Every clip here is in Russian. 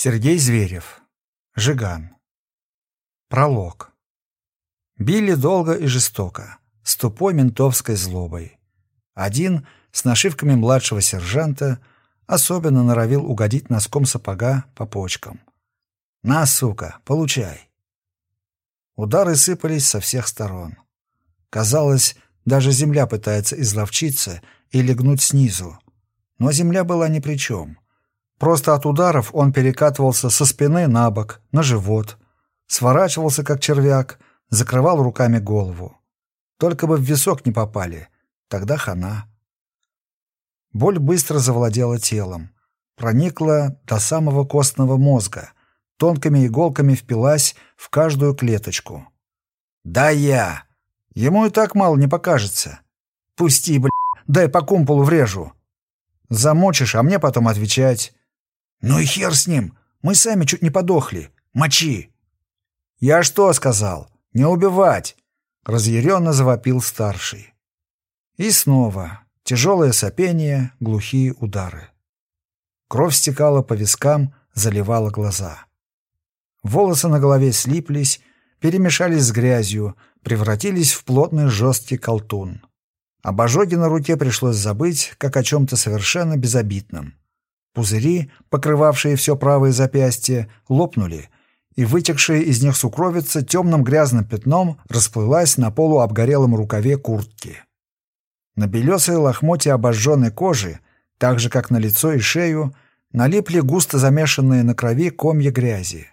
Сергей Зверев. Жиган. Пролог. Били долго и жестоко, с тупой ментовской злобой. Один, с нашивками младшего сержанта, особенно норовил угодить носком сапога по почкам. «На, сука, получай!» Удары сыпались со всех сторон. Казалось, даже земля пытается изловчиться и легнуть снизу. Но земля была ни при чем — Просто от ударов он перекатывался со спины на бок, на живот, сворачивался как червяк, закрывал руками голову. Только бы в висок не попали, тогда хана. Боль быстро завладела телом, проникла до самого костного мозга, тонкими иголками впилась в каждую клеточку. «Да я! Ему и так мало не покажется. Пусти, бля, дай по кумполу врежу. Замочишь, а мне потом отвечать. «Ну и хер с ним! Мы сами чуть не подохли! Мочи!» «Я что сказал? Не убивать!» — разъяренно завопил старший. И снова тяжелое сопение, глухие удары. Кровь стекала по вискам, заливала глаза. Волосы на голове слиплись, перемешались с грязью, превратились в плотный жесткий колтун. Об ожоге на руке пришлось забыть, как о чем-то совершенно безобидном. Пузыри, покрывавшие все правое запястье, лопнули, и вытекшая из них сукровица темным грязным пятном расплылась на полуобгорелом рукаве куртки. На белесые лохмотья обожженной кожи, так же, как на лицо и шею, налипли густо замешанные на крови комья грязи.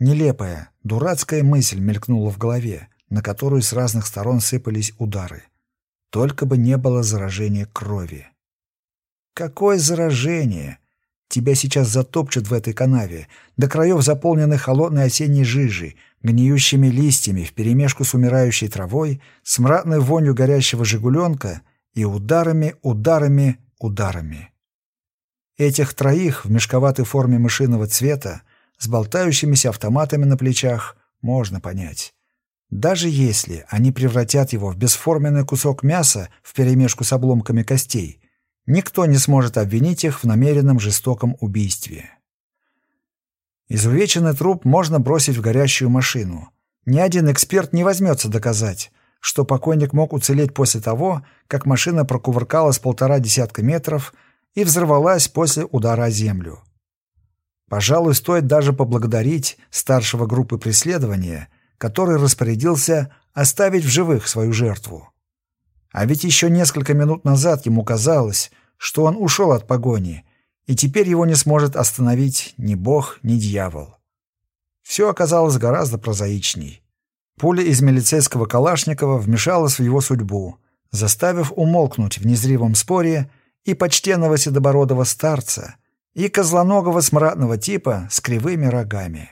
Нелепая, дурацкая мысль мелькнула в голове, на которую с разных сторон сыпались удары. Только бы не было заражения крови. Какое заражение? Тебя сейчас затопчут в этой канаве, до краев заполненной холодной осенней жижей, гниющими листьями вперемешку с умирающей травой, с мратной вонью горящего жигуленка и ударами, ударами, ударами. Этих троих в мешковатой форме мышиного цвета, с болтающимися автоматами на плечах, можно понять. Даже если они превратят его в бесформенный кусок мяса вперемешку с обломками костей, Никто не сможет обвинить их в намеренном жестоком убийстве. Изувеченный труп можно бросить в горящую машину. Ни один эксперт не возьмется доказать, что покойник мог уцелеть после того, как машина прокувыркалась полтора десятка метров и взорвалась после удара о землю. Пожалуй, стоит даже поблагодарить старшего группы преследования, который распорядился оставить в живых свою жертву. А ведь еще несколько минут назад ему казалось, что он ушел от погони, и теперь его не сможет остановить ни бог, ни дьявол. Все оказалось гораздо прозаичней. Пуля из милицейского Калашникова вмешалась в его судьбу, заставив умолкнуть в незримом споре и почтенного седобородого старца, и козлоногого смрадного типа с кривыми рогами.